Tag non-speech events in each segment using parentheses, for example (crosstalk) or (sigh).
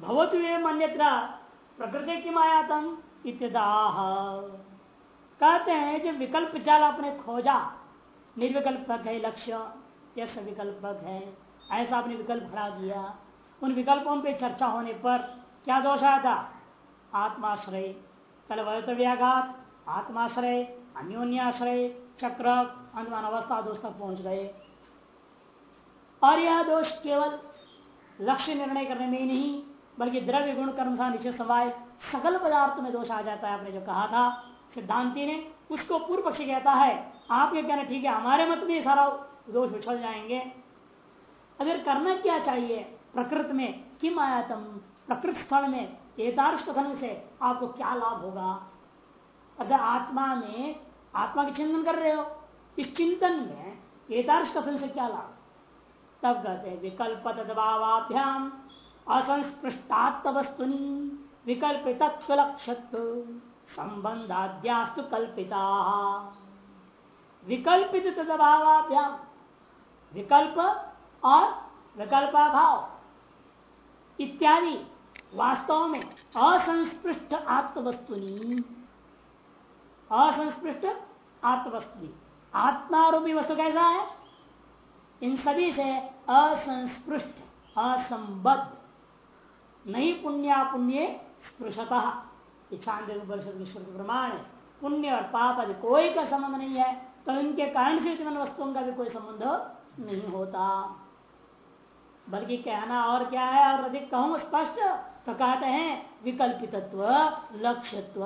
भवत अन्यत्र प्रकृति की मायातम इत्यदाह कहते हैं जो विकल्प चाल आपने खोजा, निर्विकल्पक है लक्ष्य, यश विकल्पक है, ऐसा आपने विकल्प खड़ा दिया उन विकल्पों पे चर्चा होने पर क्या दोष आया था? आत्माश्रय पहले वैतव्याघात आत्माश्रय, अन्योन्याश्रय, चक्र, अनुमान अवस्था दोष तक पहुँच गए। और यह दोष केवल लक्ष्य निर्णय करने में ही नहीं बल्कि द्रव्य गुण कर्म सा निश्चित समय सकल पदार्थ में दोष आ जाता है, आपने जो कहा था, सिद्धांति ने, उसको पूर्व पक्षी कहता है आप ये कहना ठीक है, हमारे मत में सारा दोष उछल जाएँगे। अगर करना क्या चाहिए, प्रकृत में, किम आयातम प्रकृत स्थल में, एतार्श कथन से आपको क्या लाभ होगा? अगर आत्मा में, आत्मा के चिंतन कर रहे हो, इस चिंतन में एतार्श कथन से क्या लाभ? तब कहते हैं, विकल्प तदभावाभ्याम। असंस्पृष्टात्म वस्तुनि विकल्पित संबंधाद्यास्तु कल्पिता। विकल्पित तदभावाभ्याम विकल्प और विकल्पाभाव। इत्यादि वास्तव में असंस्पृष्ट आत्मवस्तुनि। असंस्पृष्ट आत्मवस्तु आत्मारूपी वस्तु कैसा है? इन सभी से असंस्पृष्ट, असंबद्ध। नहीं पुण्यापुण्य स्पृशत। प्रमाण पुण्य और पाप आदि कोई का संबंध नहीं है तो इनके कारण से वस्तुओं का भी कोई संबंध नहीं होता। बल्कि कहना और क्या है, और अधिक कहूँ स्पष्ट तो कहते हैं विकल्पितत्व, लक्ष्यत्व,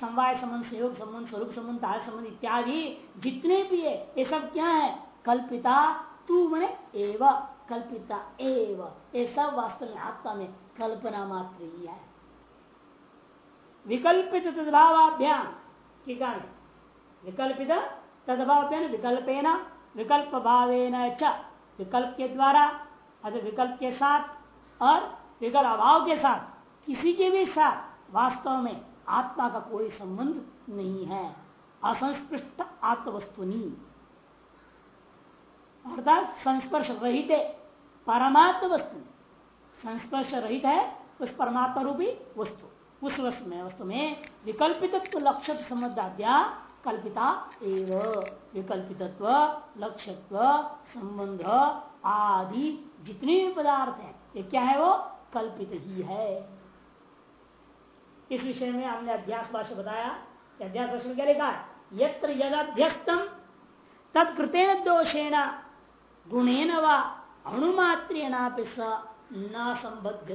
समवाय संबंध, सहयोग संबंध, स्वरूप संबंध तार संबंध इत्यादि जितने भी है, ये सब क्या है? कल्पिता, तू मने एव। कल्पिता एव, ये सब वास्तव में आत्मा में कल्पना मात्र ही है। विकल्पित तदभावाभ्याम, ठीक है? विकल्पित तदभाव्यान विकल्पेना विकल्प भावेन विकल्प के द्वारा अर्थात विकल्प के साथ और विकल्प अभाव के साथ, किसी के भी साथ, वास्तव में आत्मा का कोई संबंध नहीं है। असंस्पृष्ट आत्मवस्तुनी अर्थात संस्पर्श रहित परमात्म वस्तु। संस्पर्श रहित है, उस परमात्मा रूपी वस्तु। उस वस्तु में वस्तु में विकल्पित लक्ष्य संबंधाद्या कल्पिता एव। विकल्पितत्व लक्ष्यत्व संबंध आदि जितने भी पदार्थ हैं, ये क्या है वो? कल्पित ही है। इस विषय में हमने अध्यास भाषा बताया। कि अध्यास भाषा में क्या लिखा है? यत्र यदाध्यस्तम तत्कृतेन दोषेण गुणेन व अणुमात्रेण न संबद्ध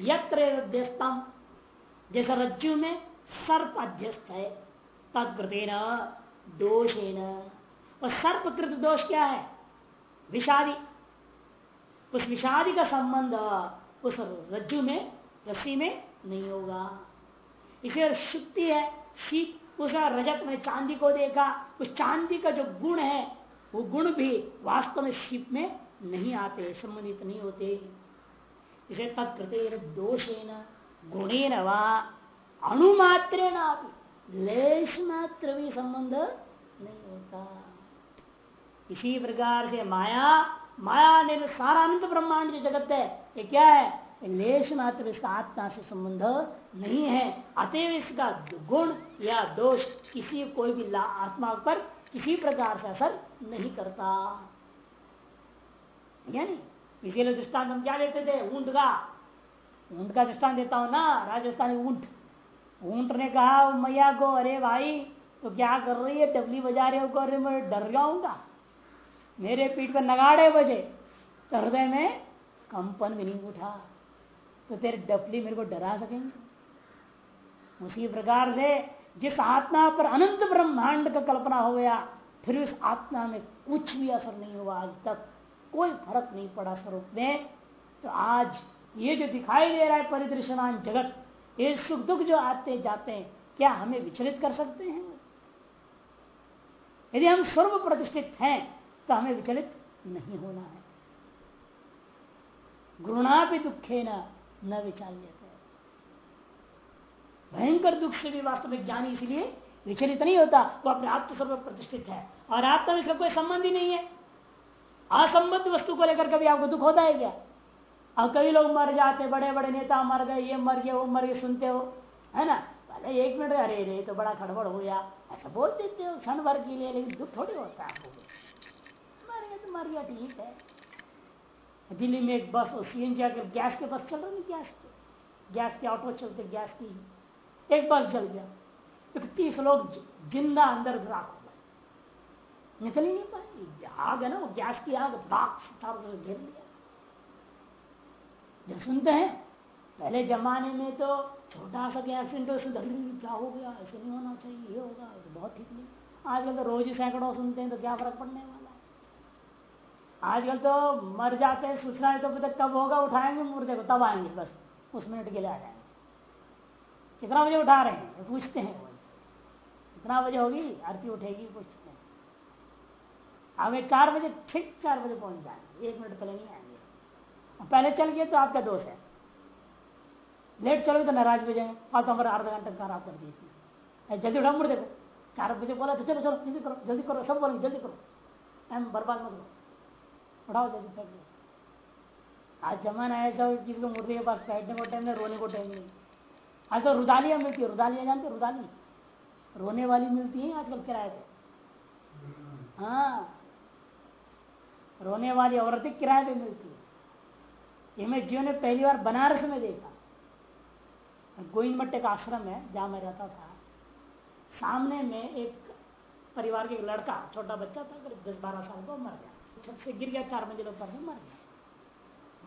यत्र रज्जु में सर्प अध्यस्त है तत्कृतेन दोषेण। और सर्पकृत दोष क्या है? विषादी। उस विषादी का संबंध उस रज्जु में रस्सी में नहीं होगा। इसे शुक्ति है शीत उस रजत में चांदी को देखा। उस चांदी का जो गुण है वो गुण भी वास्तव में शिप में नहीं आते संबंधित नहीं होते इसे तत्कृत दोषेन गुणेन वा अणुमात्र लेश मात्र भी संबंध नहीं होता। इसी प्रकार से माया माया ने सारा अनंत ब्रह्मांड जो जगत है, ये क्या है? लेश मात्र इसका आत्मा से संबंध नहीं है। अतएव इसका गुण या दोष किसी कोई भी आत्मा पर किसी प्रकार से असर नहीं करता। नहीं इसीलिए दृष्टांत हम क्या देते थे? ऊँट का। ऊँट का दृष्टांत देता हूँ ना, राजस्थानी ऊँट। ऊँट ने कहा मैया को, अरे भाई तो क्या कर रही है? डबली बजा रहे हो अरे मैं डर जाऊँगा मेरे पीठ पर नगाड़े बजे। तो हृदय में कंपन भी नहीं उठा। तो तेरे डफली मेरे को डरा सकेंगे? उसी प्रकार से जिस आत्मा पर अनंत ब्रह्मांड का कल्पना हो गया, फिर उस आत्मा में कुछ भी असर नहीं हुआ, आज तक कोई फ़र्क नहीं पड़ा स्वरूप में। तो आज ये जो दिखाई दे रहा है परिदृश्यमान जगत, ये सुख दुख जो आते जाते हैं, क्या हमें विचलित कर सकते हैं? यदि हम सर्व प्रतिष्ठित हैं तो हमें विचलित नहीं होना है। गुरुणा भी दुखे न न विचाल्य भयंकर दुख से भी वास्तव में ज्ञानी इसलिए विचलित नहीं होता, वो अपने आत्मस्वरूप प्रतिष्ठित है। और आत्मा में इसका कोई संबंध ही नहीं है। असंबद्ध वस्तु को लेकर कभी आपको दुख होता है क्या? और कई लोग मर जाते बड़े बड़े नेता मर गए, ये मर गए वो मर गए सुनते हो, है ना? पहले एक मिनट अरे रे तो बड़ा खड़बड़ हो गया। ऐसा बोल देते हो, क्षण भर के लिए, लेकिन दुख थोड़ी होता है आपको। मर गया तो मर गया, ठीक है। दिल्ली में एक बस सी एन जी गैस के बस चल रही गैस के गैस के ऑटो चलते, गैस की एक बस जल गया। इकतीस लोग ज़िंदा अंदर राख हो गए। निकल ही। नहीं पाए आग है ना, वो गैस की आग, बाग चारों घेर लिया। जब सुनते हैं, पहले जमाने में तो छोटा सा गैस एक्सीडेंट उसमें क्या हो गया? ऐसे नहीं होना चाहिए, ये होगा तो बहुत ठीक नहीं। आजकल तो रोज ही सैकड़ों सुनते हैं तो क्या फ़र्क पड़ने वाला है? आजकल तो मर जाते हैं, सूचना है तो पता कब होगा, उठाएँगे मुर्दे को तब आएँगे, बस। उस मिनट के लिए आ जाएँगे। कितना बजे उठा रहे हैं? पूछते हैं कितना बजे होगी? आरती उठेगी, पूछते हैं। आगे चार बजे, ठीक चार बजे पहुँच जाएँगे। एक मिनट पहले नहीं आएँगे। पहले चल गए तो आपका दोष है। लेट चलोगे तो नाराज़ हो और फालतू हमारा आधा घंटा खराब कर दिए जल्दी उठा मुड़ देखो। चार बजे बोला तो चलो चलो, जल्दी करो जल्दी करो, सब बोलेंगे, जल्दी करो। टाइम बर्बाद मत करो। उठाओ जल्दी, फेंक आज जमाना ऐसा किसी मुर्दे के पास बैठने को टाइम नहीं, रोने को टाइम नहीं। आज तो रुदालियाँ मिलती है, रुदालियाँ जानते रुदाली? रोने वाली मिलती है आजकल किराए पे। हाँ। रोने वाली औरतें किराए पे मिलती है। ये मैं जीवन पहली बार बनारस में देखा। गोविंद मट्टे का आश्रम है, जहाँ मैं रहता था। सामने में एक परिवार के एक लड़का, छोटा बच्चा था, करीब दस बारह साल का मर गया। छत से गिर गया, चार मंजिलों पर मर गया।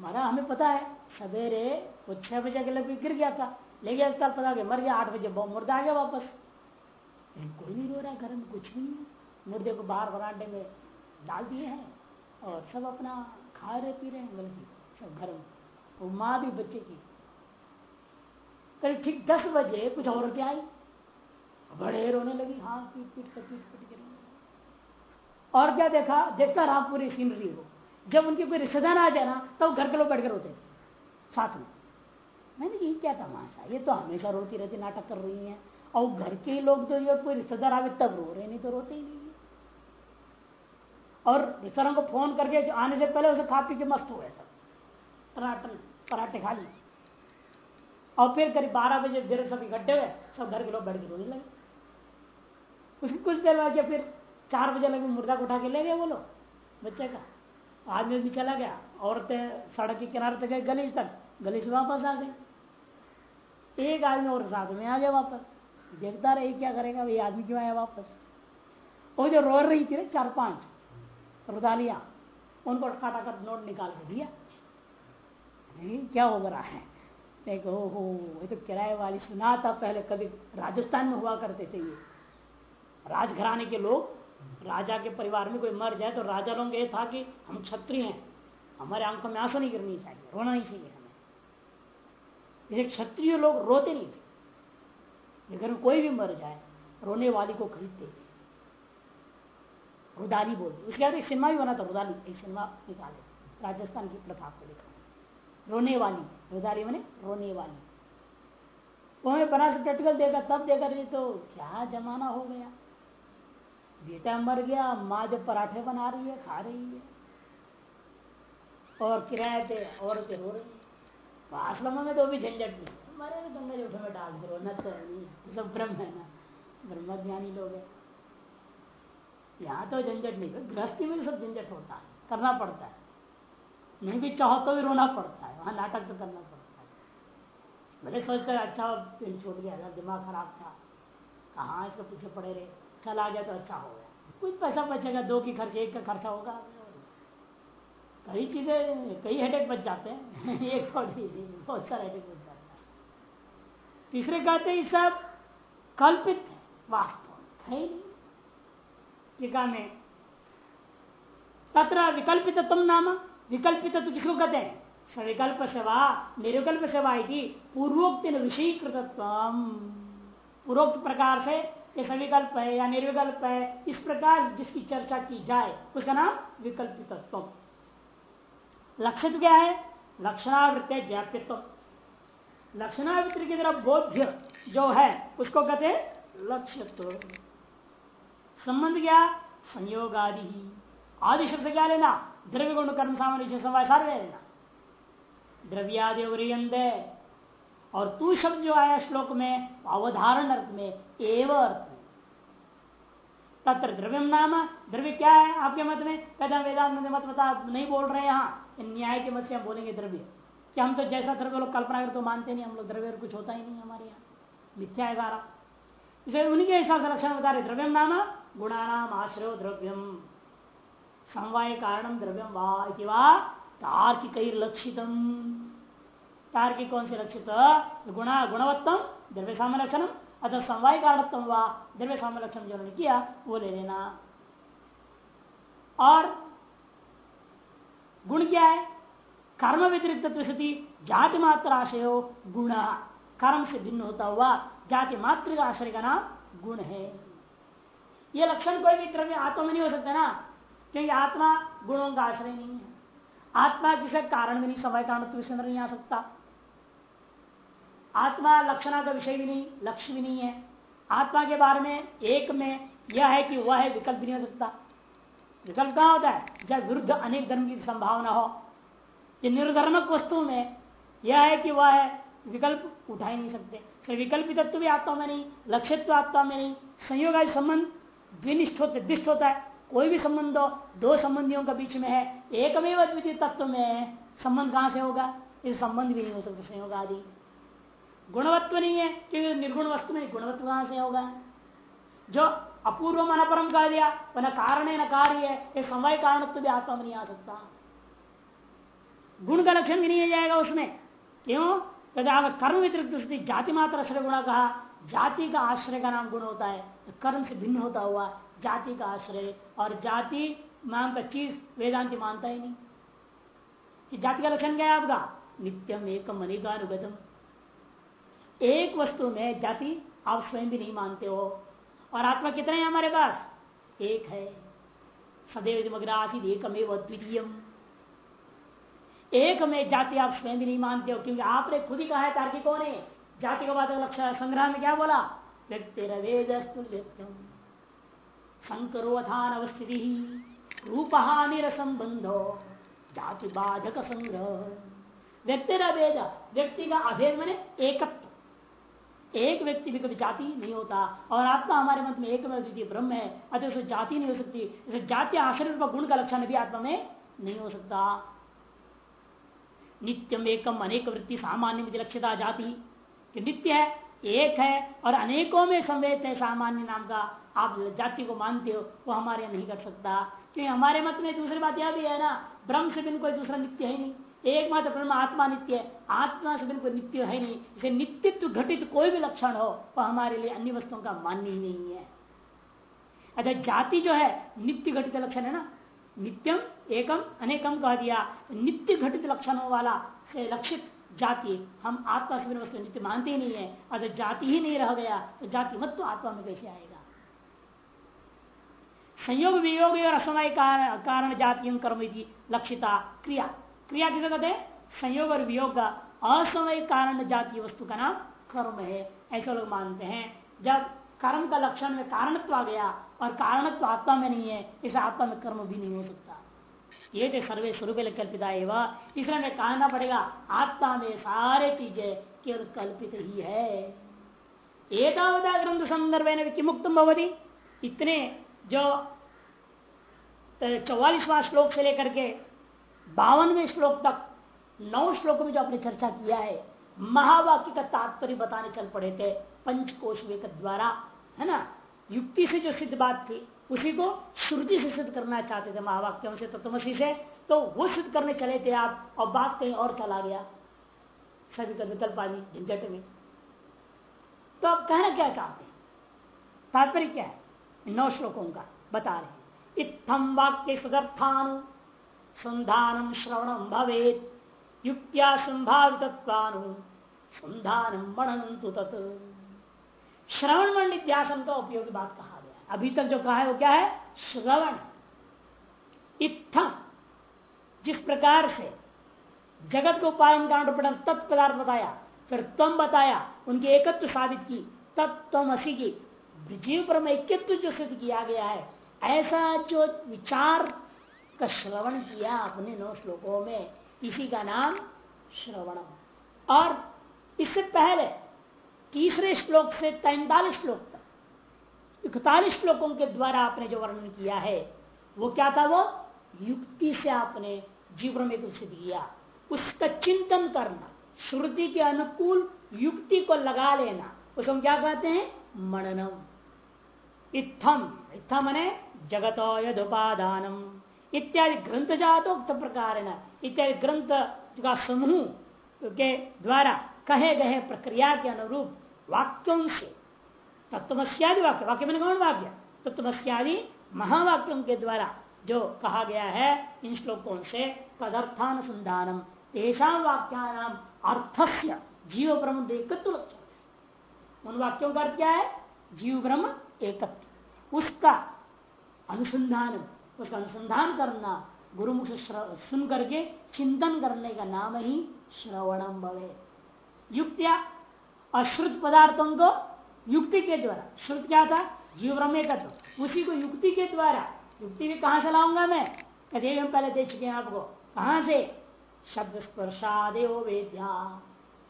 मरा हमें पता है, सवेरे वो छह बजे के लगे गिर गया था। ले गया अस्पताल पता गया मर गया, आठ बजे मुर्दा आ गया वापस। कोई नहीं रो रहा घर में कुछ नहीं। मुर्दे को बाहर बरांडे में डाल दिए हैं और सब अपना खा रहे, पी रहे हैं, गलती। सब घर में। वो माँ भी बच्चे की। करीब ठीक दस बजे कुछ औरतें आई? बड़े रोने लगी हाँ पीट पीट कर, पीट पीट कर। और क्या देखा? देखता रहा पूरी सीनरी को। जब उनके कोई रिश्तेदार आ जाए ना, तब तो घर के लोग बैठ कर रोते साथ में। मैंने ये क्या तमाशा? ये तो हमेशा रोती रहती, नाटक कर रही है। और घर के लोग तो ये कोई रिश्तेदार आवे तब रो रहे, नहीं तो रोते ही नहीं और रिश्तेदारों को फ़ोन करके आने से पहले उसे खा पी के मस्त हो हुए सब पराठे पराठे खा लिए। और फिर करीब बारह बजे देर सब इकट्ठे हुए, सब घर के लोग बैठ के रोने लगे। उसकी कुछ देर बाद फिर चार बजे लगे, मुर्दा को उठा के ले गए वो लोग, बच्चे का। आदमी भी चला गया, औरतें सड़क के किनारे तक गए, गली तक, गली से वापस आ गई। एक आदमी और साथ में आ गया वापस। देखता रहे क्या करेगा ये आदमी क्यों आया वापस? वो जो रो रही थी ना चार पाँच, रुदालिया, उनको कर नोट निकाल के दिया। क्या हो रहा है? देखो हो ये तो किराए वाली सुना था पहले कभी राजस्थान में हुआ करते थे ये। राजघराने के लोग, राजा के परिवार में कोई मर जाए तो राजा लोग ये था कि हम क्षत्रिय हैं, हमारे आँखों में आँसू नहीं करनी चाहिए, रोना नहीं चाहिए हमें। जैसे क्षत्रिय लोग रोते नहीं थे। में कोई भी मर जाए, रोने वाली को खरीदते थे। रुदाली बोलते उसके बाद एक सिनेमा भी बना था रुदाली एक सिनेमा निकाले। राजस्थान की प्रथा को देखा रोने वाली रुदाली बने रोने वाली। वो हमें बना से प्रैक्टिकल देगा तब देगा रही तो क्या जमाना हो गया। बेटा मर गया, माँ जब पराठे बना रही है, खा रही है। और किराए पे औरतें रो रही है। आश्रम में तो भी झंझट नहीं। हमारे तो गंगा जूठे में डाल दो न तो नहीं सब ब्रह्म है ना। ब्रह्म ज्ञानी लोग है। यहाँ तो झंझट नहीं गृहस्थी में सब झंझट होता है, करना पड़ता है। नहीं भी चाहो तो भी रोना पड़ता है, वहाँ नाटक तो करना पड़ता है। भले सोचते अच्छा पेन छूट गया था दिमाग खराब था। कहाँ इसके पीछे पड़े रहे? चला गया तो अच्छा हो गया। कुछ पैसा बचेगा, दो की खर्च, एक का खर्चा होगा। कई चीज़ें, कई हेडेक बच जाते हैं। (laughs) एक थोड़ी बहुत सारे हेडेक बच जाता है। तीसरे कहते हैं सब कल्पित वास्तव है टीका में, तत्र विकल्पित तुम नाम विकल्पित तो किसको कहते हैं? सविकल्प सेवा निर्विकल्प सेवा पूर्वोक्त विषयीकृत पूर्वोक्त प्रकार से ये सविकल्प है या निर्विकल्प है, इस प्रकार जिसकी चर्चा की जाए, उसका नाम विकल्पित लक्षित क्या है? लक्षणावृत्ति ज्ञापित्व। लक्षणावृत्ति की तरफ़ बोध्य जो है, उसको कहते हैं लक्ष्य संबंध क्या? संयोग आदि आदि शब्द क्या लेना? द्रव्य गुण कर्म, सामान्य समय सारे लेना। द्रव्यादि और तू शब्द जो आया श्लोक में, अवधारण अर्थ में, एवं अर्थ में। तत्र द्रव्यम नाम, द्रव्य क्या है आपके मत में? कहते वेदांत मत बता, नहीं बोल रहे यहाँ। न्याय के मत से हम बोलेंगे द्रव्य। कि हम तो जैसा द्रव्य लोग कल्पना कर तो मानते नहीं, हम लोग द्रव्य कुछ होता ही नहीं हमारे यहाँ। मिथ्या है गारा इसे उनके हिसाब से लक्षण बता रहे द्रव्यम नाम, गुणानाम, आश्रय द्रव्यम। समवाय कारणम द्रव्यम वा तार्किक लक्षितम तार्किक कौन से लक्षित? गुणा, गुणवत्तम द्रव्य साम्य लक्षण अतः समवाय कारणत्म व द्रव्य साम्य लक्षण जो उन्होंने किया, वो ले लेना। और गुण क्या है? कर्म व्यतिरिक्त सती जाति मात्र आशय हो गुण। कर्म से भिन्न होता हुआ जाति मात्र का आश्रय का नाम गुण है। यह लक्षण कोई भी द्रव्य आत्मा में नहीं हो सकता ना, क्योंकि आत्मा गुणों का आश्रय नहीं है। आत्मा जिसे कारण में नहीं, समय कारण तो नहीं आ सकता। आत्मा लक्षणा का विषय भी नहीं, लक्ष्य भी नहीं है। आत्मा के बारे में एक में यह है कि वह है, विकल्प भी नहीं हो सकता। विकल्प कहा होता है जब विरुद्ध अनेक धर्म की संभावना हो कि निर्धर्मक वस्तु में यह है कि वह है विकल्प उठा ही नहीं सकते। विकल्प तत्व भी आत्मा में नहीं लक्ष्यत्व आत्मा में नहीं, संयोग संबंध द्विनिष्ठ होते, दिष्ट होता है। कोई भी संबंध हो, दो संबंधियों के बीच में है, एकमेव द्वितीय तत्व में संबंध कहाँ से होगा? इस संबंध भी नहीं हो सकता, संयोग आदि। गुणवत्व नहीं है, क्योंकि निर्गुण वस्तु में गुणवत्व कहाँ से होगा? जो अपूर्व मन परम कह दिया वह न कारण है न कार्य है ये समय कारण तो भी आत्मा में नहीं आ सकता। गुण का लक्षण भी नहीं जाएगा उसमें। क्यों? कहते कर्म व्यतिरिक्त जाति मात्र आश्रय गुणा कहा, जाति का आश्रय का नाम गुण होता है तो कर्म से भिन्न होता हुआ जाति का आश्रय, और जाति नाम का चीज़ वेदांति मानता ही नहीं। कि जाति का लक्षण क्या है आपका? नित्यम एकम अनेकानुगतम। एक वस्तु में जाति आप स्वयं भी नहीं मानते हो। और आत्मा कितने हैं हमारे पास? एक है। सदैव मग्रासित एकमेव अद्वितीय एक में जाति आप स्वयं भी नहीं मानते हो, क्योंकि आपने खुद ही कहा है तार्किकों ने जाति का बात लक्ष्य संग्रह में क्या बोला? व्यक्ति संकरोधान अवस्थिति रूप हानि संबंधो जाति बाधक संग्रह। व्यक्ति व्यक्ति का अभेद मैंने एकत्व। एक व्यक्ति भी कभी जाति नहीं होता। और आत्मा हमारे मत में एक ब्रह्म है। अतः उसे जाति नहीं हो सकती। जाति आश्रय रूप गुण का लक्षण भी आत्मा में नहीं हो सकता। नित्यम एकम अनेक वृत्ति सामान्य लक्ष्यता जाति। नित्य है, एक है, और अनेकों में संवेद है सामान्य नाम का। आप जाति को मानते हो, वो हमारे नहीं कर सकता। क्योंकि हमारे मत में दूसरी बात यह भी है ना, ब्रह्म से बिन कोई दूसरा नित्य है नहीं। एकमात्र ब्रह्म आत्मा नित्य है। आत्मा से बिल्कुल नित्य है नहीं। इसे नित्यत्व घटित कोई भी लक्षण हो, वह हमारे लिए अन्य वस्तुओं का मान्य ही नहीं है। अच्छा जाति जो है, नित्य घटित लक्षण है ना? नित्यम, एकम, अनेकम कह दिया। नित्य घटित लक्षणों वाला से लक्षित जाति, हम आत्मा से वस्तु नित्य मानते ही नहीं है। अगर जाति ही नहीं रह गया तो जाति मत तो आत्मा में कैसे आएगा? संयोग वियोग और असमय कारण जाति कर्म लक्षिता क्रिया। क्रिया किसे कहते संयोग और वियोग का असमय कारण जातीय वस्तु का नाम कर्म है। ऐसे लोग मानते हैं। जब कर्म का लक्षण में कारणत्व आ गया और कारणत्व आत्मा में नहीं है, इसे आत्मा में कर्म भी नहीं हो सकता। ये थे सर्वे स्वरूप कल्पिता एवं। इसलिए हमें कहना पड़ेगा, आत्मा में सारे चीज़ें केवल कल्पित ही है। एतावता ग्रंथ संदर्भ मुक्त भवती। इतने जो चौवालीसवा श्लोक से लेकर के बावनवे श्लोक तक, नौ श्लोक में जो आपने चर्चा किया है, महावाक्य का तात्पर्य बताने चल पड़े थे पंचकोश के द्वारा, है ना? युक्ति से जो सिद्ध बात थी, उसी को श्रुति से सिद्ध करना चाहते थे महावाक्यों से तत्वसी से तो वो सिद्ध करने चले थे आप, और बात कहीं और चला गया, सभी का विकल्प आदि झंझट में। तो आप कहना क्या चाहते हैं? तात्पर्य क्या है? नौ श्लोकों का बता रहे इतम वाक्य सदर्थानु। संधानम श्रवणम भवेत। युक्त्या संभावित संधानम मनंतु तत्। श्रवण मन निध्यासन का उपयोगी बात कहा गया अभी तक जो कहा है वो क्या है? श्रवण। इत्थम जिस प्रकार से जगत को पालन कारण तत्पदार्थ बताया, फिर तम बताया, उनके एकत्व साबित की तत्व असी की, जीव पर ऐक्यत्व जो सिद्ध किया गया है, ऐसा जो विचार का श्रवण किया अपने नौ श्लोकों में, इसी का नाम श्रवणम। और इससे पहले तीसरे श्लोक से तैतालीस श्लोक तक, इकतालीस श्लोकों के द्वारा आपने जो वर्णन किया है, वो क्या था वो? युक्ति से आपने जीवन में कुछ किया। उसका चिंतन करना, श्रुति के अनुकूल युक्ति को लगा लेना, उसको हम क्या कहते हैं? मननम। इत्थम। इत्थम मने जगत यदुपादानम इत्यादि ग्रंथ जातोक्त प्रकार इत्यादि ग्रंथ का समूह के द्वारा कहे गए प्रक्रिया के अनुरूप वाक्यों से तत्वस्यादि वाक्य वाक्य मैंने कौन वाक्य? तत्वस्यादि महावाक्यों के द्वारा जो कहा गया है, इन श्लोकों से तदर्थानुसंधानम। तेषा वाक्यानाम अर्थस्य जीव ब्रह्म एकत्व उन वाक्यों का अर्थ क्या है? जीव ब्रह्म एकत्व। उसका अनुसंधान उसका अनुसंधान करना गुरुमुख से सुन करके चिंतन करने का नाम ही श्रवणम भवे। युक्तिया, अश्रुत पदार्थों को युक्ति के द्वारा। श्रुत क्या था? जीव ब्रह्म उसी को युक्ति के द्वारा। युक्ति भी कहाँ से लाऊँगा मैं? कभी हम पहले दे चुके हैं आपको। कहा से? शब्द स्पर्शादेव वेद्या।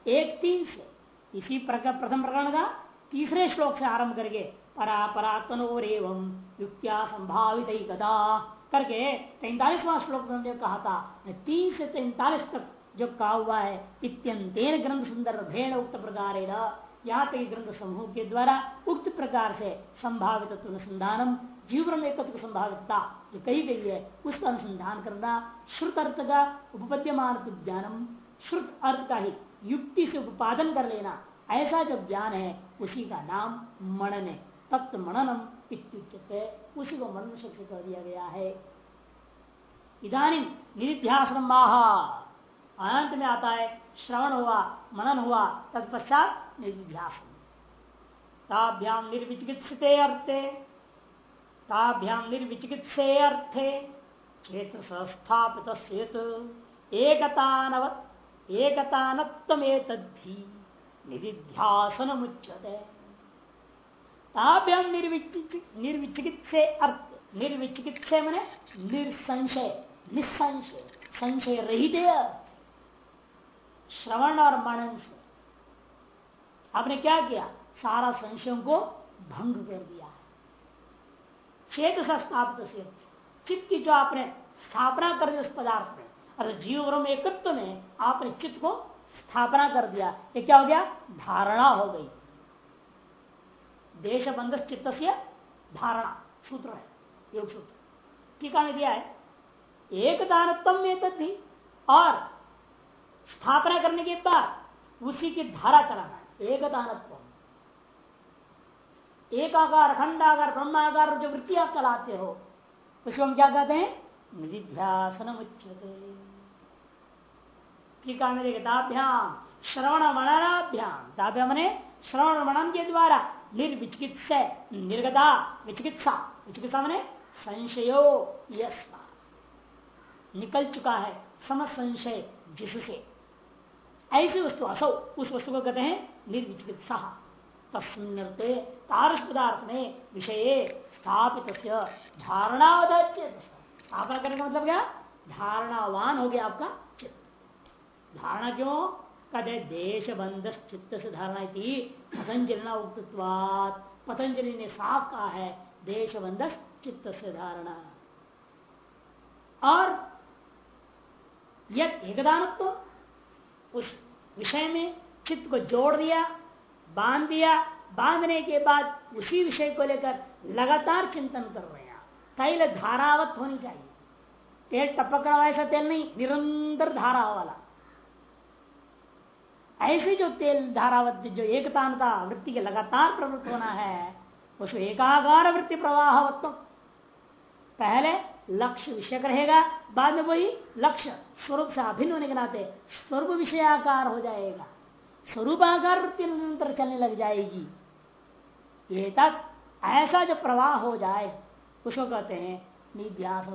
एक तीन से। इसी प्रथम प्रकरण का तीसरे श्लोक से आरंभ करके परा परात्मनोर एवं युक्तिया संभावित कदा करके तैतालीसवां श्लोक में कहा था तीन से तैतालीस तक जो कहा हुआ है, इत्यंतेन ग्रंथ सुंदर भेड़ उक्त प्रकार यहाँ तक ग्रंथ समूह के द्वारा उक्त प्रकार से संभावित अनुसंधानम जीवन एकत्र संभावितता जो कही गई है, उसका अनुसंधान करना श्रुत अर्थ का उपपद्यमान ज्ञानम। श्रुत अर्थ का ही युक्ति से उपादन कर लेना, ऐसा जो ज्ञान है, उसी का नाम मनन है। तत्व मननम इत्युच्यते। उसी को मनन से कह दिया गया है इधानी निध्यासन माहा अंत में आता है श्रवण हुआ, मनन हुआ, तत्पश्चात निध्यासन ताभ्याम निर्विचिकित्सित अर्थे ताभ्याम निर्विचिकित्से अर्थे क्षेत्र संस्थापित एकतानवत एकतानत्वमेतद्धि निधिध्यासन मुच्यते ताभ्याम निर्विचिकित्से अर्थ निर्विचिकित्से मैंने निर्संशय निसंशय संशय रहित श्रवण और मनन से आपने क्या किया सारा संशयों को भंग कर दिया चेत स्थापित से चित्त की जो आपने स्थापना कर दी उस पदार्थ में अर्थात जीव ब्रह्म एकत्व में आपने चित्त को स्थापना कर दिया ये क्या हो गया धारणा हो गई देश बंध चित्त से धारणा, सूत्र है योग सूत्र। टीका में दिया है एक दानत्म में तद्धि और स्थापना करने के बाद उसी की धारा चलाना है एक दानत्व एक आकार खंडाकार, ब्रह्माकार, जो वृत्ति आप चलाते हो, उसको हम क्या कहते हैं? निधिध्यासन उच्चते टीका में देखे ताभ्याम श्रवण मननाभ्याम मने श्रवण मनन के द्वारा निर्विचिकित्सा, निर्गता, विचिकित्सा। विचिकित्सा मने संशयो निकल चुका है सम संशय जिससे। ऐसी वस्तु असौ, उस वस्तु को कहते हैं निर्विचिकित्सा। तस्ते तारस पदार्थ में विषय स्थापित धारणा स्थापना करने का मतलब क्या? धारणावान हो गया आपका चित्त। धारणा क्यों? कहते देश बंध चित्त से धारणा थी पतंजलि उक्तवाद पतंजलि ने साफ़ कहा है देश बंध चित्त से धारणा और यद एकदान उस विषय में चित्त को जोड़ दिया, बाँध दिया, बांधने के बाद उसी विषय को लेकर लगातार चिंतन कर रहे हैं तैल धारावत होनी चाहिए। तेल टपक रहा ऐसा तेल नहीं, निरंतर धारा वाला। ऐसे जो तेल धारावत जो एकतानता वृत्ति के लगातार प्रवृत्त होना है, उसको एकागार वृत्ति प्रवाह पहले लक्ष्य विषय रहेगा, बाद में वही लक्ष्य स्वरूप से अभिन्न होने के नाते स्वरूप विषयाकार हो जाएगा। स्वरूपाकार वृत्ति निरंतर चलने लग जाएगी। ये तक ऐसा जो प्रवाह हो जाए, उसको कहते हैं निध्यास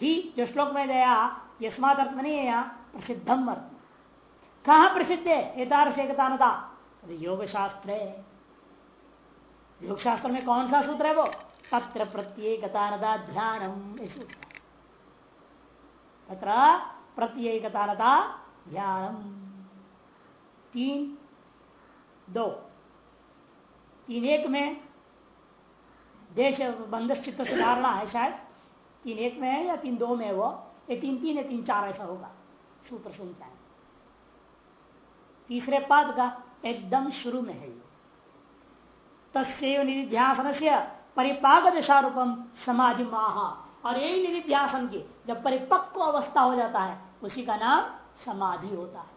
ही जो श्लोक में गया यस्मात अर्थ में नहीं है यहाँ प्रसिद्धम अर्थ कहा प्रसिद्ध है? यथार्थ एकता योग शास्त्र है योग शास्त्र में कौन सा सूत्र है वो? तत्र प्रत्येकता ध्यानम तत्र प्रत्येकता ध्यान तीन। दो। तीन एक में देश बंध चित्त धारणा है शायद। तीन एक में है या तीन दो में है वो? ये तीन तीन या तीन चार ऐसा होगा। सूत्र संख्या तीसरे पद का एकदम शुरू में है तस्व निधिध्यासन से परिपाक दशा रूपम समाधि माहा और यही निधिध्यासन की जब परिपक्व अवस्था हो जाता है, उसी का नाम समाधि होता है।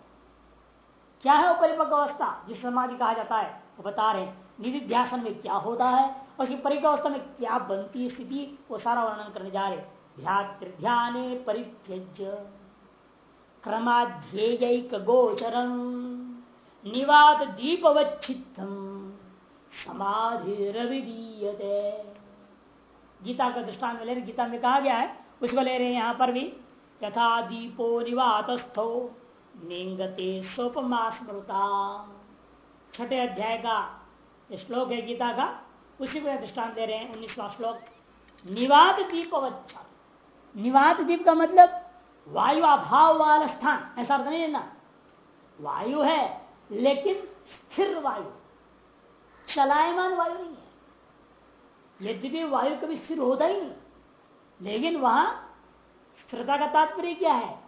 क्या है वो परिपक्व अवस्था? जिस समाधि कहा जाता है, वो बता रहे निधिध्यासन में क्या होता है उसकी परिपक्व अवस्था में क्या बनती है स्थिति, वो सारा वर्णन करने जा रहे ध्यान परित्यज क्रमाध्येयक गोचरम निवात दीपवच्छितम समाधि रविदीयते गीता का दृष्टांत ले रहे गीता में कहा गया है, उसको ले रहे हैं यहाँ पर भी, यथा दीपो निवातस्थो, निंगते सोपमा स्मृता छठे अध्याय का श्लोक है गीता का, उसी को दृष्टांत दे रहे हैं, उन्नीसवा श्लोक। निवात दीपवच्छा निवात दीप का मतलब वायु अभाव वाला स्थान, ऐसा अर्थ नहीं है ना। वायु है लेकिन स्थिर वायु, चलायमान वायु नहीं है। यद्यपि वायु कभी स्थिर होता ही नहीं, लेकिन वहाँ स्थिरता का तात्पर्य क्या है?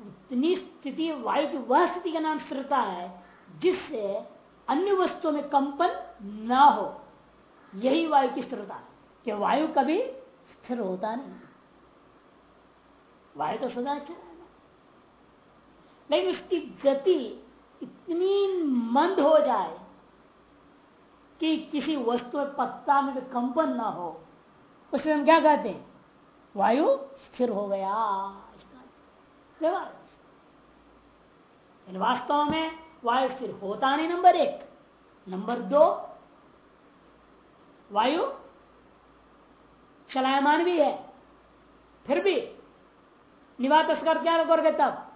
उतनी स्थिति, वायु की वह स्थिति का नाम स्थिरता है, जिससे अन्य वस्तुओं में कंपन ना हो। यही वायु की स्थिरता कि वायु कभी स्थिर होता नहीं वायु तो सदा चला लेकिन उसकी गति इतनी मंद हो जाए कि किसी वस्तु पत्ता में भी कंपन ना हो। उसमें हम क्या कहते हैं? वायु स्थिर हो गया। वास्तव में वायु स्थिर होता नहीं, नंबर एक। नंबर दो, वायु चलायमान भी है। फिर भी निवात क्या करोगे तब?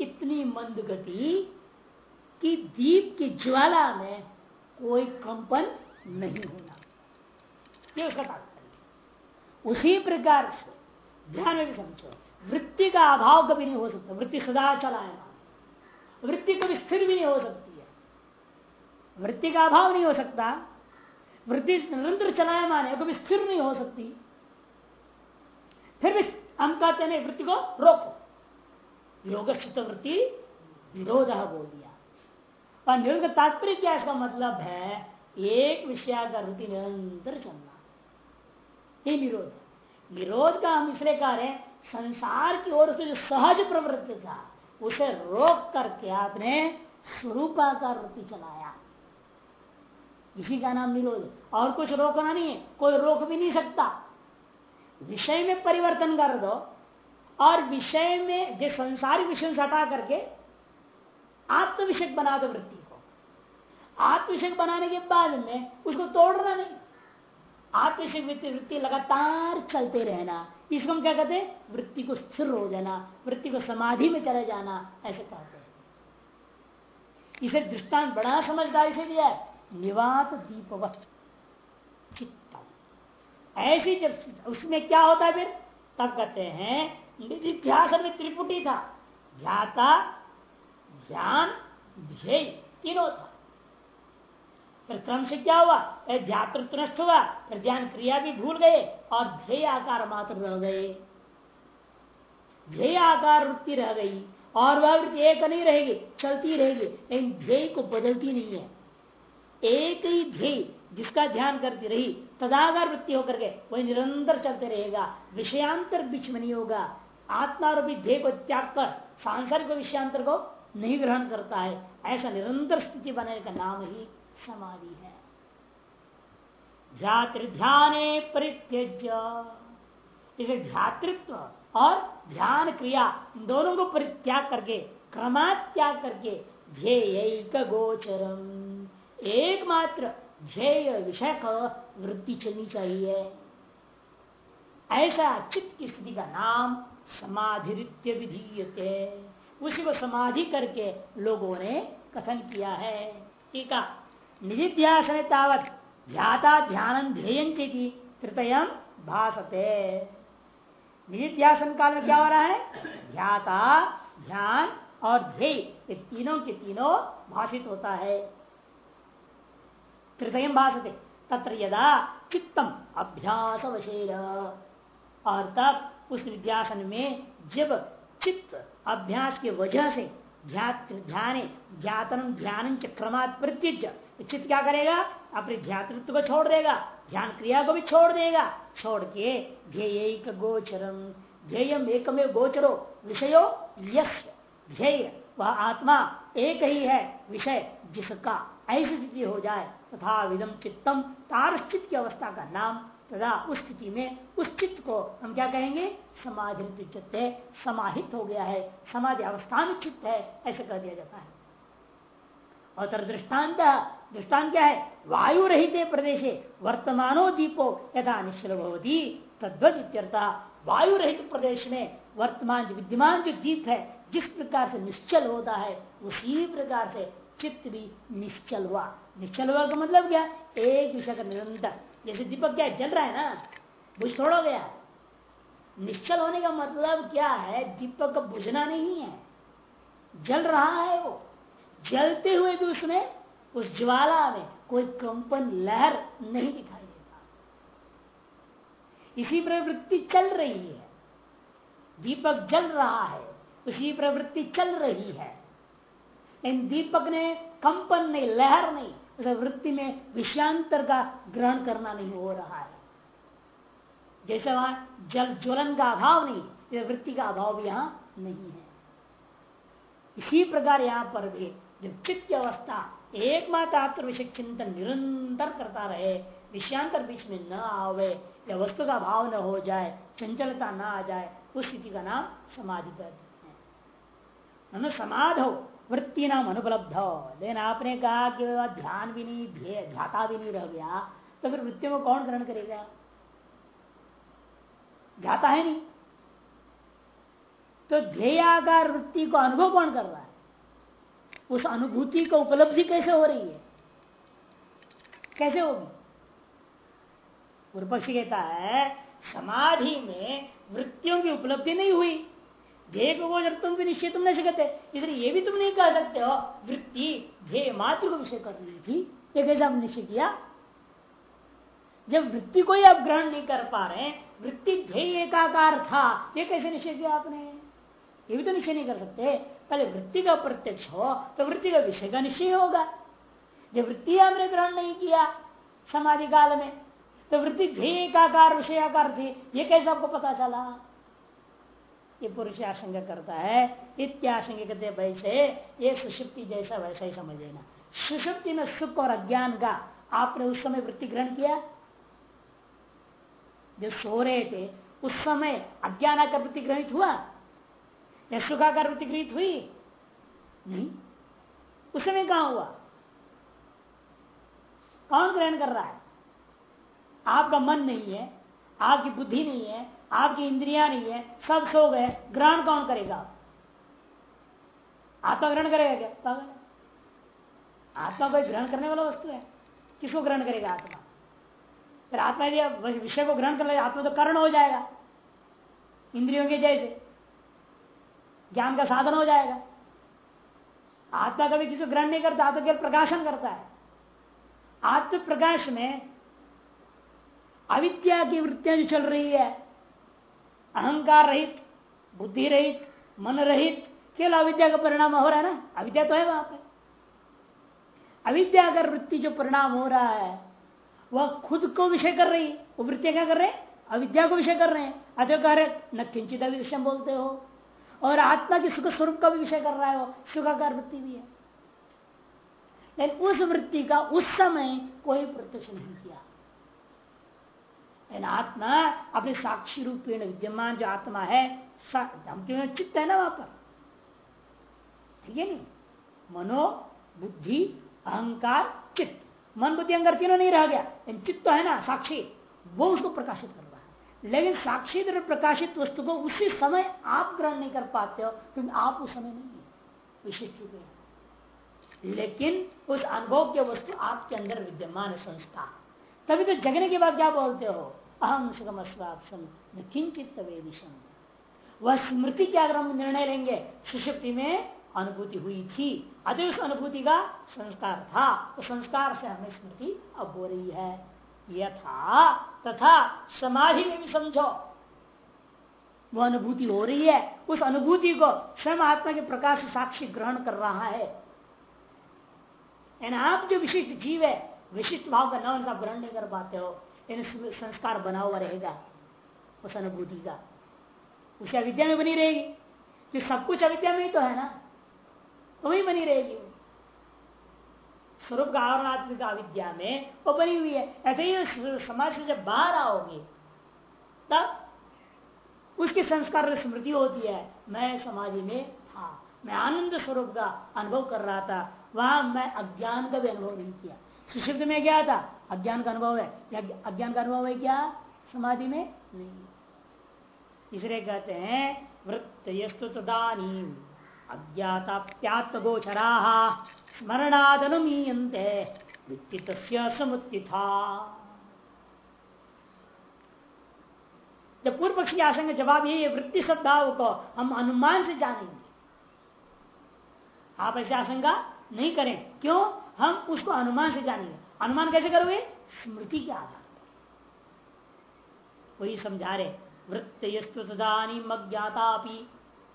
इतनी मंद गति कि दीप की ज्वाला में कोई कंपन नहीं होना। उसी प्रकार से ध्यान में भी समझो, वृत्ति का अभाव कभी नहीं हो सकता। वृत्ति सदा चलाएगा। वृत्ति कभी स्थिर भी नहीं हो सकती है। वृत्ति का अभाव नहीं हो सकता। वृत्ति निरंतर चलायमान है कभी स्थिर नहीं हो सकती। फिर भी हम कहते नहीं, वृत्ति को रोको। योग वृत्ति विरोध बोल दिया निरोध का तात्पर्य क्या इसका मतलब है, एक विषय का वृत्ति निरंतर चलना। ये निरोध निरोध का हम इसलिए कह रहे संसार की ओर से जो सहज प्रवृत्ति था, उसे रोक करके आपने स्वरूपाकार वृत्ति चलाया। इसी का नाम निरोध और कुछ रोकना नहीं है, कोई रोक भी नहीं सकता। विषय में परिवर्तन कर दो, और विषय में जो संसारिक विषय से हटा करके आत्मविषय बना दो वृत्ति। को आत्मविषय बनाने के बाद में उसको तोड़ना नहीं। आत्मविषय वृत्ति वृत्ति लगातार चलते रहना। इसको हम क्या कहते हैं? वृत्ति को स्थिर हो जाना, वृत्ति को समाधि में चले जाना, ऐसे कहते हैं। इसे दृष्टांत बड़ा समझदारी से दिया है। निवात दीपवत। चित्तम। ऐसी जब उसमें क्या होता है फिर? तब कहते हैं ध्यास में त्रिपुटी था। ध्याता ध्यान ध्येय, तीनों था। फिर क्रम से क्या हुआ? ध्यातृत्व नष्ट हुआ। फिर ध्यान क्रिया भी भूल गए और ध्येय आकार मात्र रह गए। ध्येय आकार वृत्ति रह गई और वह वृत्ति एक नहीं रहेगी, चलती रहेगी, लेकिन ध्येय को बदलती नहीं है। एक ही ध्येय जिसका ध्यान करती रही, तदागार वृत्ति होकर के, वही निरंतर चलते रहेगा, विषयांतर बीच में नहीं होगा। आत्मारूपी ध्येय को त्याग कर, सांसारिक विषयांतर को नहीं ग्रहण करता है। ऐसा निरंतर स्थिति बनाने का नाम ही समाधि है। ध्यान परित्यज इसे ध्यातृत्व और ध्यान क्रिया, इन दोनों को परित्याग करके, क्रमात्याग करके ध्येय गोचरम एकमात्र ध्येय विषय का वृत्ति चलनी चाहिए। ऐसा चित्त की स्थिति का नाम समाधि विधीयते। उसी को समाधि करके लोगों ने कथन किया है। है निधिध्यासन तावत ध्याता ध्यान ध्येय तृतयम भाषते निध्यासन काल में क्या हो रहा है? ध्याता, ध्यान और ध्येय, ये तीनों के तीनों भाषित होता है। तृतयम भाषते तत्र यदा चित्तम अभ्यास अवशेष और तब उस निध्यासन में जब चित्त अभ्यास के वजह से ध्यान ध्यातन ध्यान क्रमात् प्रत्युज चित्त क्या करेगा? अपने ध्यातृत्व को छोड़ देगा, ध्यान क्रिया को भी छोड़ देगा। छोड़ के ध्येय गोचरम, ध्येयम एकमेव गोचरो, विषयो यश ध्येय, वह आत्मा एक ही है विषय, जिसका ऐसी स्थिति हो जाए तथा विदम चित्तम तारश्चित की अवस्था का नाम तथा उस स्थिति में उस चित्त को हम क्या कहेंगे? समाधि चित्त समाहित हो गया है, समाधि अवस्था में चित्त है, ऐसे कह दिया जाता है। और दृष्टांत दृष्टान क्या है? वायु रहित प्रदेश वर्तमानो दीपो यथा निश्चल भवती। तद्वत वायु रहित प्रदेश में वर्तमान जो विद्यमान जो दीप है, जिस प्रकार से निश्चल होता है, उसी प्रकार से चित्त भी निश्चल हुआ। निश्चल हुआ का मतलब क्या? एक विषय का निरंतर। जैसे दीपक क्या जल रहा है ना, बुझ थोड़ा गया। निश्चल होने का मतलब क्या है? दीपक का बुझना नहीं है। जल रहा है वो। जलते हुए भी उसमें उस ज्वाला में कोई कंपन लहर नहीं दिखाई देता। इसी प्रवृत्ति चल रही है। दीपक जल रहा है, उसी प्रवृत्ति चल रही है। इन दीपक ने कंपन नहीं, लहर नहीं, उस वृत्ति में विषयांतर का ग्रहण करना नहीं हो रहा है। जैसे वहाँ जल ज्वलन का अभाव नहीं वृत्ति का अभाव भी यहाँ नहीं है। इसी प्रकार यहाँ पर भी जब चित्त अवस्था एकमात्र आत्म विषय चिंतन निरंतर करता रहे, विषयांतर बीच में न आवे या वस्तु का भाव न हो जाए, चंचलता न आ जाए, उस स्थिति का नाम समाधि हैं। समाध हो वृत्ति नाम अनुपलब्ध। हो लेकिन आपने कहा कि ध्यान भी नहीं ध्याता भी नहीं रह गया तो फिर वृत्तियों को कौन ग्रहण करेगा? ध्याता है नहीं। तो ध्येयाकार वृत्ति को अनुभव कौन कर रहा है? उस अनुभूति को उपलब्धि कैसे हो रही है? कैसे होगी? पूर्व पक्षी कहता है, समाधि में वृत्तियों की उपलब्धि नहीं हुई। ध्येय को जब तुम भी निश्चय तुम नहीं सकते, इसलिए ये भी तुम नहीं कह सकते हो। वृत्ति ध्येय मात्र को विषय कर रही थी ये कैसे हम निश्चय किया? जब वृत्ति को ही आप ग्रहण नहीं कर पा रहे वृत्ति ध्येय एकाकार था, ये कैसे निश्चय किया आपने? ये भी तो निश्चय नहीं कर सकते। पहले वृत्ति का प्रत्यक्ष हो तो वृत्ति का विषय का निश्चय होगा। जब वृत्ति हमने ग्रहण नहीं किया समाधि काल में तो वृत्ति एकाकार विषयाकार थी। ये कैसे आपको पता चला? ये पुरुष आशंका करता है इत्याशंका कहते वैसे ये सुषुप्ति जैसा, वैसा ही समझ लेना। सुषुप्ति में सुख और अज्ञान का आपने उस समय वृत्ति ग्रहण किया? जो सो रहे थे, उस समय अज्ञान आकर वृत्ति ग्रहित हुआ? या सुखाकार वृत्ति हुई? नहीं। उस समय कहा हुआ? कौन ग्रहण कर रहा है? आपका मन नहीं है, आपकी बुद्धि नहीं है, आपकी इंद्रिया नहीं है, सब सो गए, ग्रहण कौन करेगा? आत्मा ग्रहण करेगा क्या? पागल आत्मा कोई ग्रहण करने वाला वस्तु है? किसको ग्रहण करेगा आत्मा? फिर आत्मा यदि विषय को ग्रहण कर ले, आत्मा तो कर्ण हो जाएगा। इंद्रियों के जैसे। ज्ञान का साधन हो जाएगा। आत्मा कभी किसी को ग्रहण नहीं करता तो केवल प्रकाशन करता है। आत्म प्रकाश में अविद्या की वृत्तियाँ जो चल रही है, अहंकार रहित, बुद्धि रहित, मन रहित, केवल अविद्या का परिणाम हो रहा है ना? अविद्या तो है वहाँ पे। अविद्या अगर वृत्ति जो परिणाम हो रहा है, वह खुद को विषय कर रही वो वृत्तियाँ क्या कर रहे हैं? अविद्या को विषय कर रहे हैं। अतः कह रहे न किंचित विषय बोलते हो और आत्मा के सुख स्वरूप का भी विषय कर रहा है वो। सुखाकार वृत्ति भी है। लेकिन उस वृत्ति का उस समय कोई प्रत्यक्ष नहीं किया। आत्मा अपने साक्षी रूपेण विद्यमान जो आत्मा है चित्त है ना वहाँ पर। ठीक है नहीं? मनो, बुद्धि, अहंकार, चित्त। मन, बुद्धि, अहंकार तीनों नहीं रह गया। चित्त तो है ना, साक्षी। वो उसको प्रकाशित कर लेकिन साक्षी प्रकाशित वस्तु को उसी समय आप ग्रहण नहीं कर पाते हो, क्योंकि आप उस समय नहीं है। विशिष्ट रूप लेकिन उस अनुभव की वस्तु आपके अंदर विद्यमान संस्था तभी तो जगने के बाद क्या बोलते हो? अहम सुगम स्वापसम किंचित वह स्मृति के अगर हम निर्णय लेंगे। सुषुप्ति में अनुभूति हुई थी। अति उस अनुभूति का संस्कार था। उस संस्कार से हमें स्मृति अब हो रही है। यथा तथा समाधि में भी समझो। वो अनुभूति हो रही है। उस अनुभूति को स्वयं आत्मा के प्रकाश साक्षी ग्रहण कर रहा है। आप जो विशिष्ट जीव है, विशिष्ट भाव का न उनका ग्रहण नहीं कर पाते हो। संस्कार बना हुआ रहेगा उस अनुभूति का। उसे अविद्या में बनी रहेगी। कि सब कुछ अविद्या में ही तो है ना? तो वही बनी रहेगी। स्वरूप का आवरणात्मिक अविद्या में वो बनी हुई है ऐसे ही समाज से जब बाहर आओगे, तब उसके संस्कार स्मृति होती है। मैं समाधि में था। मैं आनंद स्वरूप का अनुभव कर रहा था। वहाँ मैं अज्ञान का भी अनुभव नहीं किया। सुशुद्ध में क्या था? अज्ञान का अनुभव है। अज्ञान का अनुभव है क्या? समाधि में नहीं। इसलिए कहते हैं वृत्त यस्तु तदानी अज्ञाताप्यात्मगोचरा स्मरणादनुमीयते समुत्थिता। जब पूर्व पक्षी आशंका जवाब ये वृत्ति सद्भाव को हम अनुमान से जानेंगे। आप ऐसे आशंका नहीं करें। क्यों? हम उसको अनुमान से जानेंगे। अनुमान कैसे करोगे? स्मृति के आधार पर। वही समझा रहे। वृत्त यस्तु तदानी अज्ञाता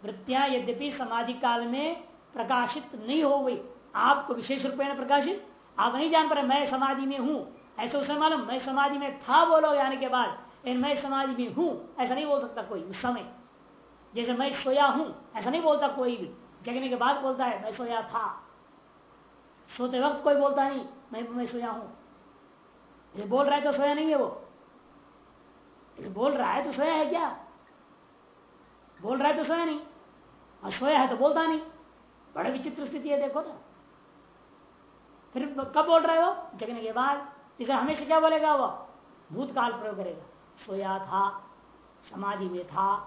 वृत्तियाँ यद्यपि समाधि काल में प्रकाशित नहीं हो गई। आपको विशेष रूप में प्रकाशित? आप नहीं जान पा मैं समाधि में हूँ। ऐसे उसे मालूम, मैं समाधि में था बोलो आने के बाद मैं समाधि में हूँ, ऐसा नहीं बोल सकता कोई उस समय। जैसे मैं सोया हूँ, ऐसा नहीं बोलता कोई भी। जगने के बाद बोलता है, मैं सोया था। सोते वक्त कोई बोलता नहीं, मैं मैं सोया हूँ। ये बोल रहा है तो सोया नहीं है वो। ये बोल रहा है तो सोया है क्या? बोल रहा है तो सोया नहीं। सोया है तो बोलता नहीं। बड़े विचित्र स्थिति है, देखो ना फिर कब बोल रहे हो जगने के बाद। इसे हमेशा क्या बोलेगा वो? भूतकाल प्रयोग करेगा। सोया था, समाधि में था।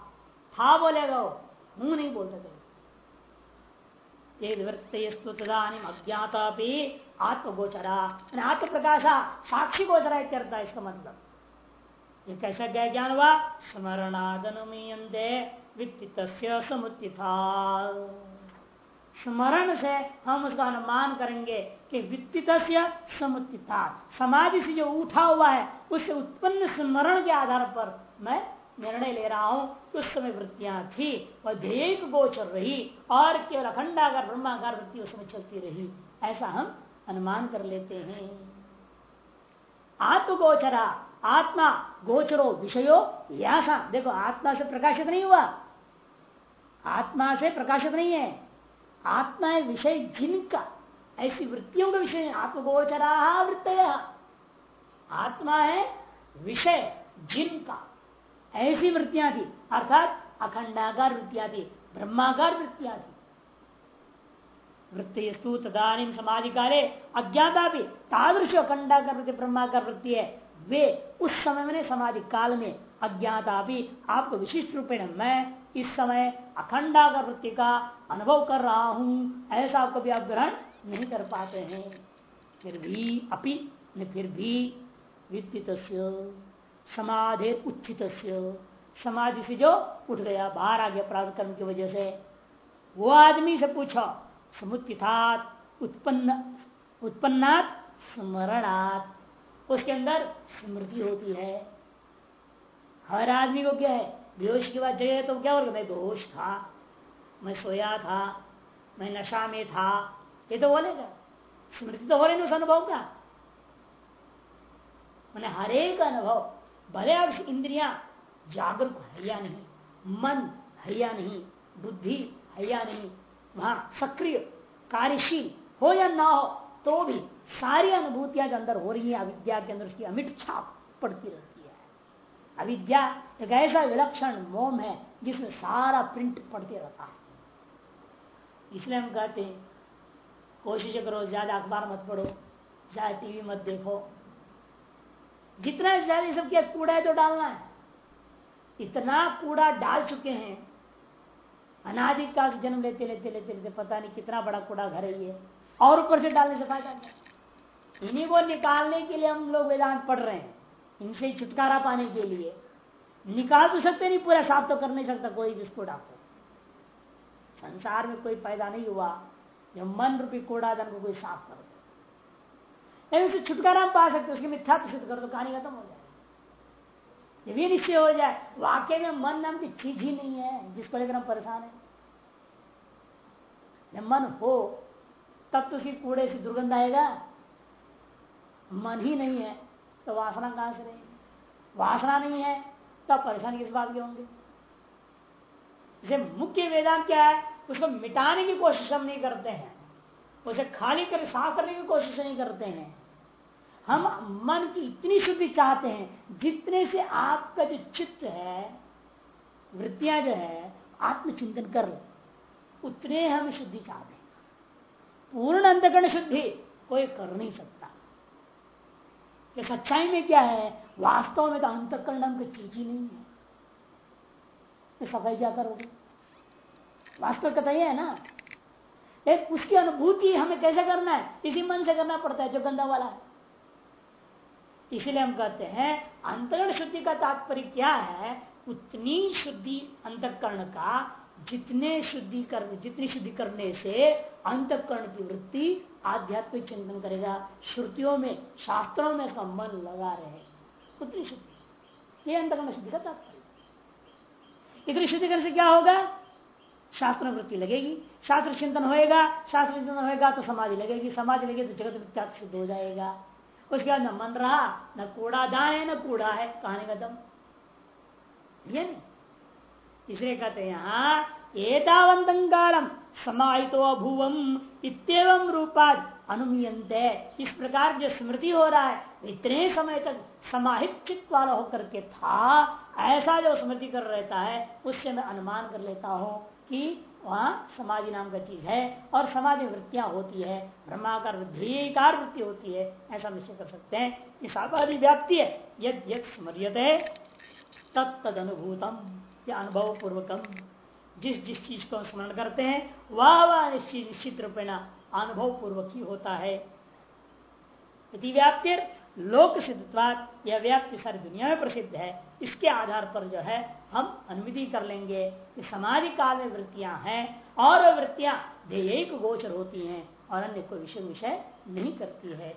था बोलेगा वो, मुँह नहीं बोलता करेगा अज्ञाता भी आत्मगोचरा। आत्म प्रकाशा साक्षी गोचरा इत्यर्थ इसका मतलब। ये कैसा क्या ज्ञान हुआ? स्मरणादनुमीयते वित्त समुत्थिता। स्मरण से हम उसका अनुमान करेंगे कि वित्त समुत्थिता। समाधि से जो उठा हुआ है उससे उत्पन्न स्मरण के आधार पर मैं निर्णय ले रहा हूँ उस समय वृत्तियाँ थी वह ध्येय गोचर रही, और केवल अखंडाकार, ब्रह्माकार वृत्ति उस समय चलती रही। ऐसा हम अनुमान कर लेते हैं। आत्मगोचरा आत्मा, गोचरो विषयो यासा। देखो, आत्मा से प्रकाशित नहीं हुआ। आत्मा से प्रकाशित नहीं है। आत्मा है विषय जिनका। ऐसी वृत्तियों का विषय, आत्मगोचरा वृत्त आत्मा है विषय जिनका। ऐसी वृत्तियाँ थी। अर्थात अखंडाकार वृत्तियाँ थी, ब्रह्माकार वृत्तियाँ थी। वृत्तिस्तु तदानी समाधि काले अज्ञाता भी तादृश अखंडाकार वृत्ति, ब्रह्माकार वृत्ति है। वे उस समय में समाधि काल में अज्ञाता भी आपको विशिष्ट रूप में मैं इस समय अखंडाकार वृत्ति का अनुभव कर रहा हूँ। ऐसा आपको भी आप ग्रहण नहीं कर पाते हैं। फिर भी अपि फिर भी वित्त समाधि उचित समाधि से जो उठ गया, बाहर आ गया प्राप्त कर्म की वजह से, वो आदमी से पूछो, समुत्थितात, उत्पन्न, उत्पन्नात, स्मरणात। उसके अंदर स्मृति होती है। हर आदमी को क्या है? बेहोश की बात जगह तो क्या होगा मैं बेहोश था, मैं सोया था, मैं नशा में था। ये तो बोलेगा। स्मृति तो हो रही ना उस अनुभव का। मैंने हरेक अनुभव, भले आप इंद्रिया, जागरूक है या नहीं, मन है या नहीं, बुद्धि है या नहीं, वहाँ सक्रिय, कार्यशील हो या ना हो तो भी सारी अनुभूतियाँ जो अंदर हो रही है, अविद्या के अंदर उसकी अमिट छाप पड़ती रहती है। अविद्या एक ऐसा विलक्षण मोम है जिसमें सारा प्रिंट पड़ते रहता है। इसलिए हम कहते हैं, कोशिश करो, ज़्यादा अखबार मत पढ़ो, ज़्यादा टीवी मत देखो। जितना ज़्यादा सब क्या, कूड़ा है तो डालना है। इतना कूड़ा डाल चुके हैं अनाधिकाल से जन्म लेते लेते लेते लेते, पता नहीं कितना बड़ा कूड़ा घर है ये। और ऊपर से डालने से फ़ायदा नहीं इन्हीं को निकालने के लिए हम लोग वेदांत पढ़ रहे हैं। इनसे छुटकारा पाने के लिए। निकाल तो सकते नहीं, पूरा साफ़ तो कर नहीं सकता कोई बिस्कुट आपको। संसार में कोई पैदा नहीं हुआ जो मन रूपी कूड़ाधन को कोई साफ़ कर दे। उसे छुटकारा पा सकते उसकी मिथ्या तो सिद्ध कर दो, कहानी खत्म हो जाए। ये निश्चय हो जाए वाक्य में मन नाम की चीज़ ही नहीं है, जिसको लेकर हम परेशान है। मन हो तब तो उसकी कूड़े से दुर्गंध आएगा। मन ही नहीं है तो वासना कहाँ से रहेगी? वासना नहीं है, तब परेशानी किस बात के होंगे? इसे मुख्य वेदांत क्या है, उसको मिटाने की कोशिश हम नहीं करते हैं। उसे खाली कर, साफ़ करने की कोशिश नहीं करते हैं। हम मन की इतनी शुद्धि चाहते हैं, जितने से आपका जो चित्त है, वृत्तियाँ जो है, आत्मचिंतन कर उतने हम शुद्धि चाहते हैं। पूर्ण अंतकरण शुद्धि कोई कर नहीं सकता। ये सच्चाई में क्या है? वास्तव में तो अंतकरण नाम की चीज़ ही नहीं है। सफ़ाई क्या करोगे? वास्तव कथा है ना? एक उसकी अनुभूति हमें कैसे करना है? इसी मन से करना पड़ता है, जो गंदा वाला है। इसलिए हम कहते हैं अंतरण शुद्धि का तात्पर्य क्या है? उतनी शुद्धि अंतकरण का जितने शुद्धि कर जितनी शुद्धि करने से अंतकरण की वृत्ति आध्यात्मिक चिंतन करेगा। श्रुतियों में, शास्त्रों में उसका मन लगा रहे। उतनी शुद्धि। ये अंतकरण शुद्धि का तात्पर्य। इतनी शुद्धि करने से क्या होगा? शास्त्र वृत्ति लगेगी। शास्त्र चिंतन होएगा, शास्त्र चिंतन होएगा तो समाधि लगेगी। समाधि लगेगी तो जगत मिथ्या सिद्ध हो जाएगा। उसके बाद न मन रहा, न कूड़ा दान है न कूड़ा है, कहानी का दम ये नहीं। इसलिए कहते हैं यहाँ एतावंतं कालम समाहितो अभुवम इतम रूपाद अनुमीयते इस प्रकार जो स्मृति हो रहा है, इतने समय तक समाहित चित्त वाला होकर के था, ऐसा जो स्मृति कर रहता है, उससे मैं अनुमान कर लेता हूँ कि वहाँ समाधि नाम का चीज़ है और समाधि वृत्तियाँ होती है, ब्रह्माकार ध्येयकार वृत्ति होती है, ऐसा निश्चय कर सकते हैं। कि सापाधि व्याप्ति है। यद यद स्मरियते तत्द अनुभूतम या अनुभव पूर्वकम जिस जिस चीज़ को स्मरण करते हैं, वह वह निश्चित निश्चित रूपेण अनुभव पूर्वक ही होता है। व्याप्ति लोक सिद्धवाद यह व्याप्ति सारी दुनिया में प्रसिद्ध है। इसके आधार पर जो है, हम अनुमति कर लेंगे कि समाधि काल में वृत्तियाँ हैं और वृत्तियाँ ध्येय गोचर होती हैं और अन्य कोई विषय विषय नहीं करती है।